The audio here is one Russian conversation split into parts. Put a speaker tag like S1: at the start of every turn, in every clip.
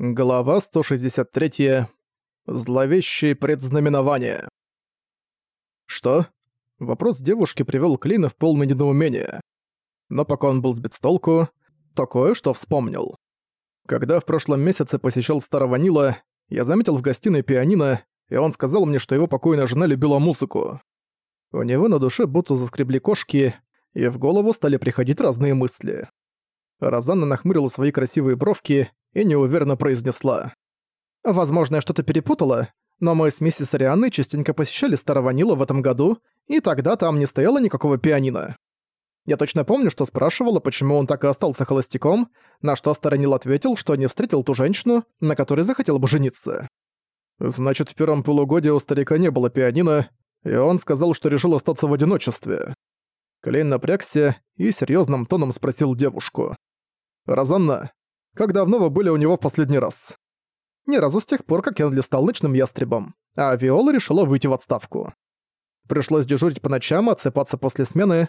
S1: Глава 163. Зловещие предзнаменования. Что? Вопрос девушки привел Клина в полное недоумение. Но пока он был сбит с толку, то кое-что вспомнил. Когда в прошлом месяце посещал старого Нила, я заметил в гостиной пианино, и он сказал мне, что его покойная жена любила музыку. У него на душе будто заскребли кошки, и в голову стали приходить разные мысли. Розанна нахмурила свои красивые бровки и неуверенно произнесла. «Возможно, я что-то перепутала, но мы с миссис Арианной частенько посещали Старого Нила в этом году, и тогда там не стояло никакого пианино. Я точно помню, что спрашивала, почему он так и остался холостяком, на что Старый Нил ответил, что не встретил ту женщину, на которой захотел бы жениться. Значит, в первом полугодии у старика не было пианино, и он сказал, что решил остаться в одиночестве. Клейн напрягся и серьезным тоном спросил девушку. «Розанна, как давно вы были у него в последний раз?» «Ни разу с тех пор, как Энли стал ночным ястребом, а Виола решила выйти в отставку. Пришлось дежурить по ночам, отсыпаться после смены.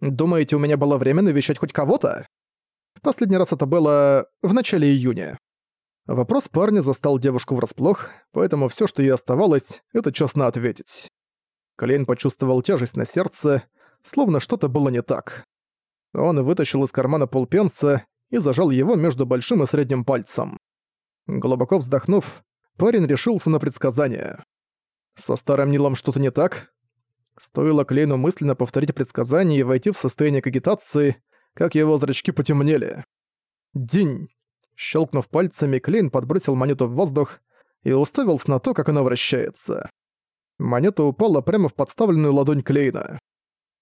S1: Думаете, у меня было время навещать хоть кого-то?» В последний раз это было в начале июня. Вопрос парня застал девушку врасплох, поэтому все, что ей оставалось, это честно ответить. Клейн почувствовал тяжесть на сердце, словно что-то было не так. Он вытащил из кармана полпенса и зажал его между большим и средним пальцем. Глубоко вздохнув, парень решился на предсказание. Со старым Нилом что-то не так? Стоило Клейну мысленно повторить предсказание и войти в состояние кагитации, как его зрачки потемнели. День. Щелкнув пальцами, Клейн подбросил монету в воздух и уставился на то, как она вращается. Монета упала прямо в подставленную ладонь Клейна.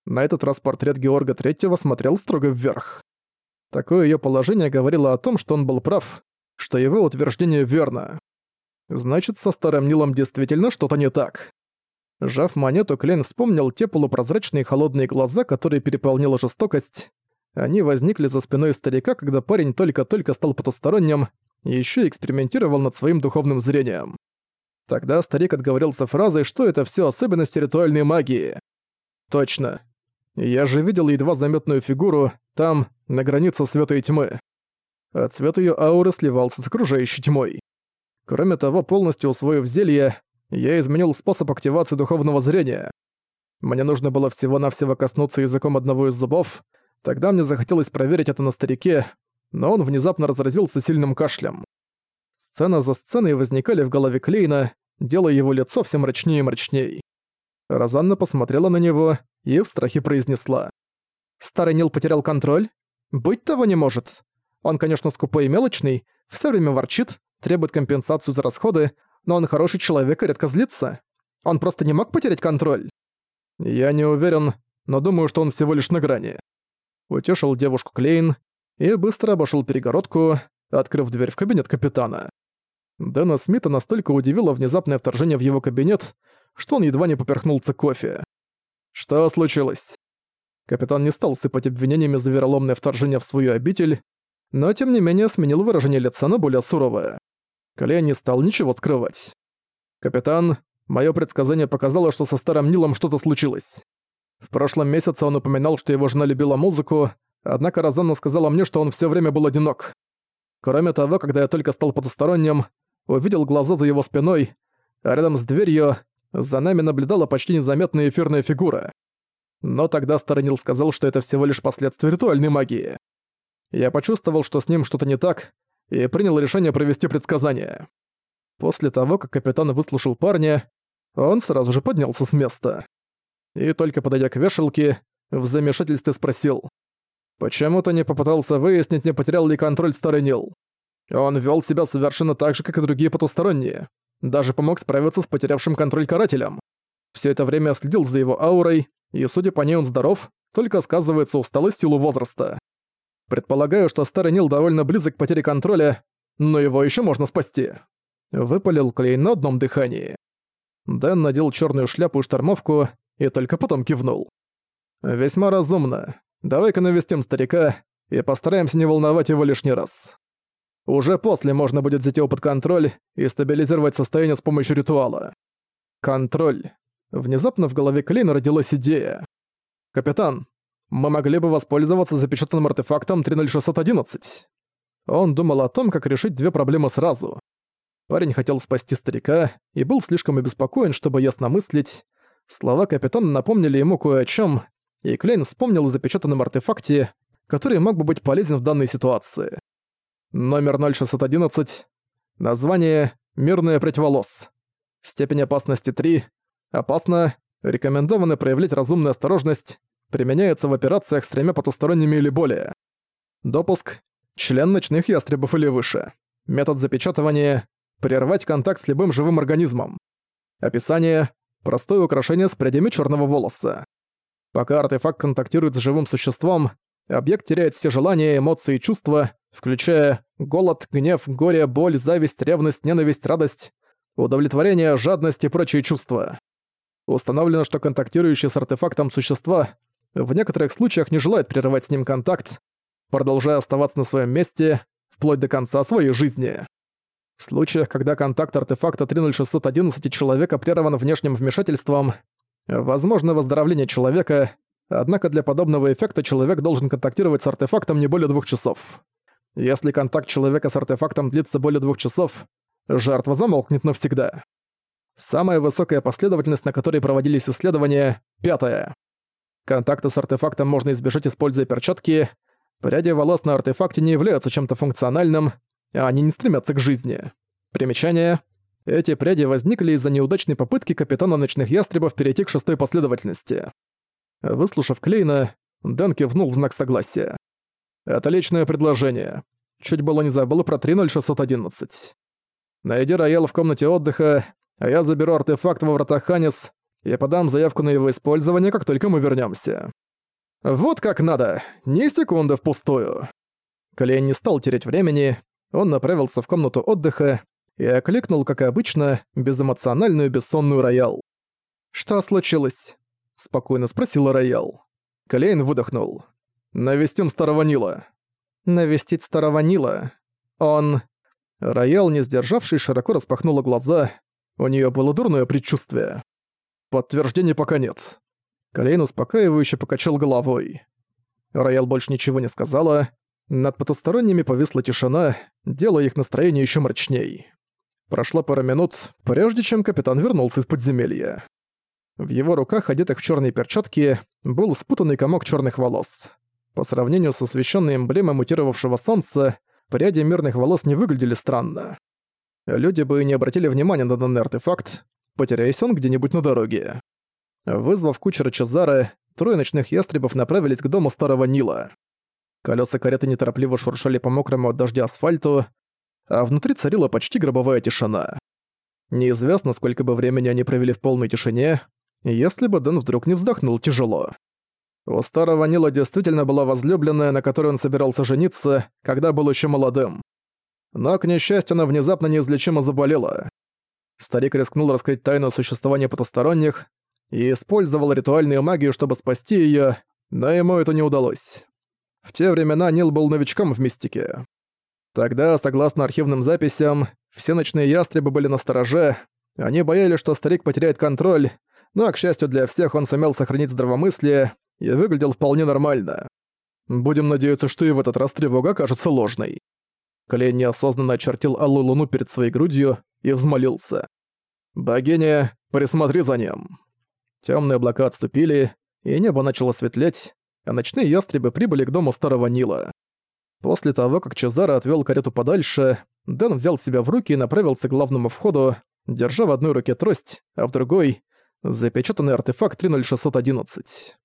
S1: На этот раз портрет Георга Третьего смотрел строго вверх. Такое её положение говорило о том, что он был прав, что его утверждение верно. Значит, со Старым Нилом действительно что-то не так. Жав монету, Клейн вспомнил те полупрозрачные холодные глаза, которые переполнила жестокость. Они возникли за спиной старика, когда парень только-только стал потусторонним и ещё экспериментировал над своим духовным зрением. Тогда старик отговорился фразой, что это всё особенности ритуальной магии. Точно. Я же видел едва заметную фигуру, там, на границе света и тьмы. А цвет её ауры сливался с окружающей тьмой. Кроме того, полностью усвоив зелье, я изменил способ активации духовного зрения. Мне нужно было всего-навсего коснуться языком одного из зубов, тогда мне захотелось проверить это на старике, но он внезапно разразился сильным кашлем. Сцена за сценой возникали в голове Клейна, делая его лицо все мрачнее и мрачней. Розанна посмотрела на него и в страхе произнесла. Старый Нил потерял контроль? Быть того не может. Он, конечно, скупой и мелочный, все время ворчит, требует компенсацию за расходы, но он хороший человек и редко злится. Он просто не мог потерять контроль. Я не уверен, но думаю, что он всего лишь на грани. Утешил девушку Клейн и быстро обошел перегородку, открыв дверь в кабинет капитана. Дэна Смита настолько удивило внезапное вторжение в его кабинет, что он едва не поперхнулся кофе. «Что случилось?» Капитан не стал сыпать обвинениями за вероломное вторжение в свою обитель, но тем не менее сменил выражение лица на более суровое. Калея не стал ничего скрывать. «Капитан, мое предсказание показало, что со Старым Нилом что-то случилось. В прошлом месяце он упоминал, что его жена любила музыку, однако Розанна сказала мне, что он все время был одинок. Кроме того, когда я только стал потусторонним, увидел глаза за его спиной, а рядом с дверью за нами наблюдала почти незаметная эфирная фигура. Но тогда Старый сказал, что это всего лишь последствия ритуальной магии. Я почувствовал, что с ним что-то не так, и принял решение провести предсказание. После того, как капитан выслушал парня, он сразу же поднялся с места. И только подойдя к вешалке, в замешательстве спросил. «Почему ты не попытался выяснить, не потерял ли контроль Старый? Он вел себя совершенно так же, как и другие потусторонние. Даже помог справиться с потерявшим контроль карателем. Все это время следил за его аурой, и, судя по ней, он здоров, только сказывается усталость силу возраста. Предполагаю, что старый Нил довольно близок к потере контроля, но его еще можно спасти. Выпалил Клейн на одном дыхании. Дэн надел черную шляпу и штормовку и только потом кивнул. «Весьма разумно. Давай-ка навестим старика и постараемся не волновать его лишний раз. Уже после можно будет взять его под контроль и стабилизировать состояние с помощью ритуала. Контроль. Внезапно в голове Клейна родилась идея. «Капитан, мы могли бы воспользоваться запечатанным артефактом 30611». Он думал о том, как решить две проблемы сразу. Парень хотел спасти старика и был слишком обеспокоен, чтобы ясно мыслить. Слова капитана напомнили ему кое о чем, и Клейн вспомнил о запечатанном артефакте, который мог бы быть полезен в данной ситуации. Номер 0611. Название «Мирная противолос». Степень опасности 3. Опасно. Рекомендовано проявлять разумную осторожность. Применяется в операциях с тремя потусторонними или более. Допуск. Член ночных ястребов или выше. Метод запечатывания. Прервать контакт с любым живым организмом. Описание. Простое украшение с прядями черного волоса. Пока артефакт контактирует с живым существом, объект теряет все желания, эмоции и чувства, включая голод, гнев, горе, боль, зависть, ревность, ненависть, радость, удовлетворение, жадность и прочие чувства. Установлено, что контактирующие с артефактом существа в некоторых случаях не желают прерывать с ним контакт, продолжая оставаться на своем месте вплоть до конца своей жизни. В случаях, когда контакт артефакта 30611 человека прерван внешним вмешательством, возможно выздоровление человека, однако для подобного эффекта человек должен контактировать с артефактом не более двух часов. Если контакт человека с артефактом длится более двух часов, жертва замолкнет навсегда. Самая высокая последовательность, на которой проводились исследования — пятая. Контакта с артефактом можно избежать, используя перчатки. Пряди волос на артефакте не являются чем-то функциональным, а они не стремятся к жизни. Примечание. Эти пряди возникли из-за неудачной попытки капитана ночных ястребов перейти к шестой последовательности. Выслушав Клейна, Дэн кивнул в знак согласия. «Отличное предложение. Чуть было не забыл про 30611. Найди роял в комнате отдыха, а я заберу артефакт во вратах Ханис и подам заявку на его использование, как только мы вернемся. Вот как надо, ни секунды впустую. Клейн не стал терять времени, он направился в комнату отдыха и окликнул, как обычно, безэмоциональную бессонную роял. «Что случилось?» — спокойно спросила роял. Клейн выдохнул. «Навестим старого Нила». «Навестить старого Нила? Он...» Роял, не сдержавший, широко распахнула глаза. У нее было дурное предчувствие. «Подтверждений пока нет». Клейн успокаивающе покачал головой. Роял больше ничего не сказала. Над потусторонними повисла тишина, делая их настроение еще мрачней. Прошло пара минут, прежде чем капитан вернулся из подземелья. В его руках, одетых в черные перчатки, был спутанный комок черных волос. По сравнению с освещенной эмблемой мутировавшего солнца, пряди мирных волос не выглядели странно. Люди бы не обратили внимания на данный артефакт, потеряясь он где-нибудь на дороге. Вызвав кучера Чезары, трое ночных ястребов направились к дому Старого Нила. Колеса кареты неторопливо шуршали по мокрому от дождя асфальту, а внутри царила почти гробовая тишина. Неизвестно, сколько бы времени они провели в полной тишине, если бы Дэн вдруг не вздохнул тяжело. У старого Нила действительно была возлюбленная, на которой он собирался жениться, когда был еще молодым. Но, к несчастью, она внезапно неизлечимо заболела. Старик рискнул раскрыть тайну существования потусторонних и использовал ритуальную магию, чтобы спасти ее, но ему это не удалось. В те времена Нил был новичком в мистике. Тогда, согласно архивным записям, все ночные ястребы были на стороже, они боялись, что старик потеряет контроль, но, к счастью для всех, он сумел сохранить здравомыслие и выглядел вполне нормально. Будем надеяться, что и в этот раз тревога окажется ложной. Клейн неосознанно очертил алую луну перед своей грудью и взмолился. «Богиня, присмотри за ним». Темные облака отступили, и небо начало светлеть, а ночные ястребы прибыли к дому Старого Нила. После того, как Чезаро отвел карету подальше, Дэн взял себя в руки и направился к главному входу, держа в одной руке трость, а в другой — запечатанный артефакт 30611.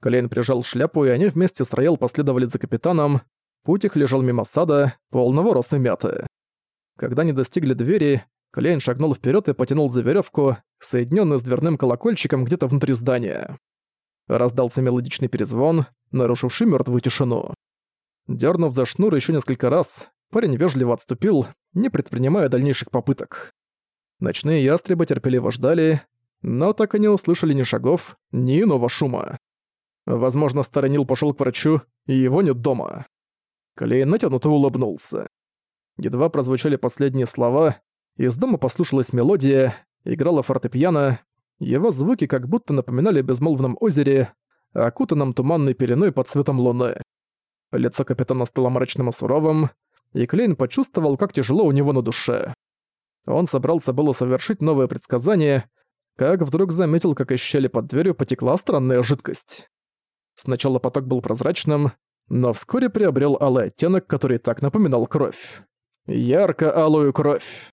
S1: Клейн прижал шляпу, и они вместе с Роял последовали за капитаном. Путь их лежал мимо сада, полного росы мяты. Когда они достигли двери, Клейн шагнул вперед и потянул за веревку, соединенную с дверным колокольчиком где-то внутри здания. Раздался мелодичный перезвон, нарушивший мертвую тишину. Дернув за шнур еще несколько раз, парень вежливо отступил, не предпринимая дальнейших попыток. Ночные ястребы терпеливо ждали, но так и не услышали ни шагов, ни иного шума. Возможно, старый Нил пошёл к врачу, и его нет дома. Клейн натянуто улыбнулся. Едва прозвучали последние слова, из дома послушалась мелодия, играла фортепиано, его звуки как будто напоминали о безмолвном озере, окутанном туманной пеленой под светом луны. Лицо капитана стало мрачным и суровым, и Клейн почувствовал, как тяжело у него на душе. Он собрался было совершить новое предсказание, как вдруг заметил, как из щели под дверью потекла странная жидкость. Сначала поток был прозрачным, но вскоре приобрел алый оттенок, который так напоминал кровь. Ярко-алую кровь.